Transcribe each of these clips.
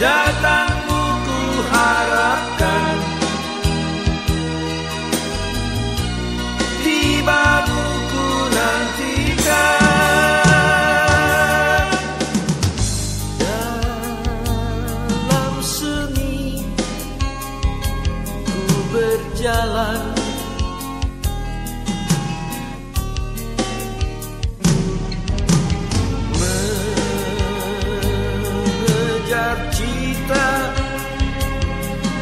Datangmu ku harapkan. Tibamu ku nantikan. Dalam seni ku berjalan mengejar cita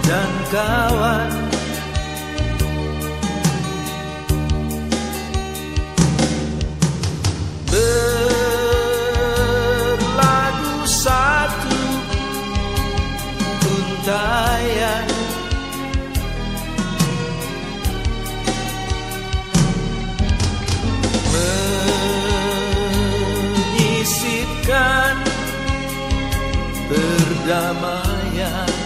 dan kawan. Berlagu satu untayan perdamaian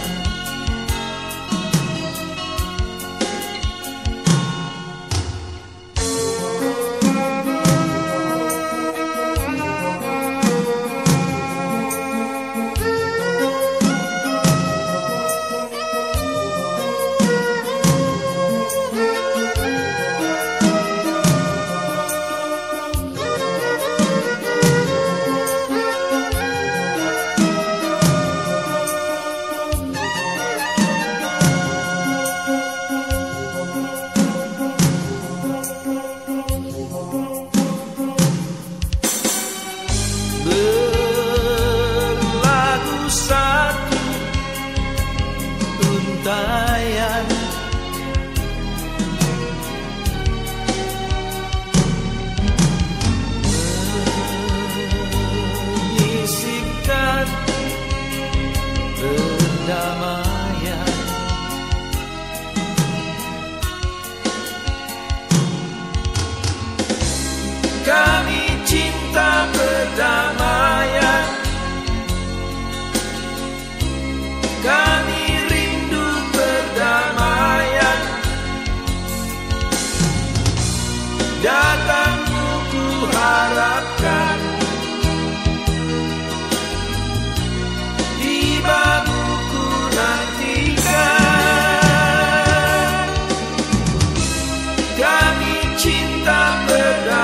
kepahitan Menyisikan perdamaian Kami cinta berdaya.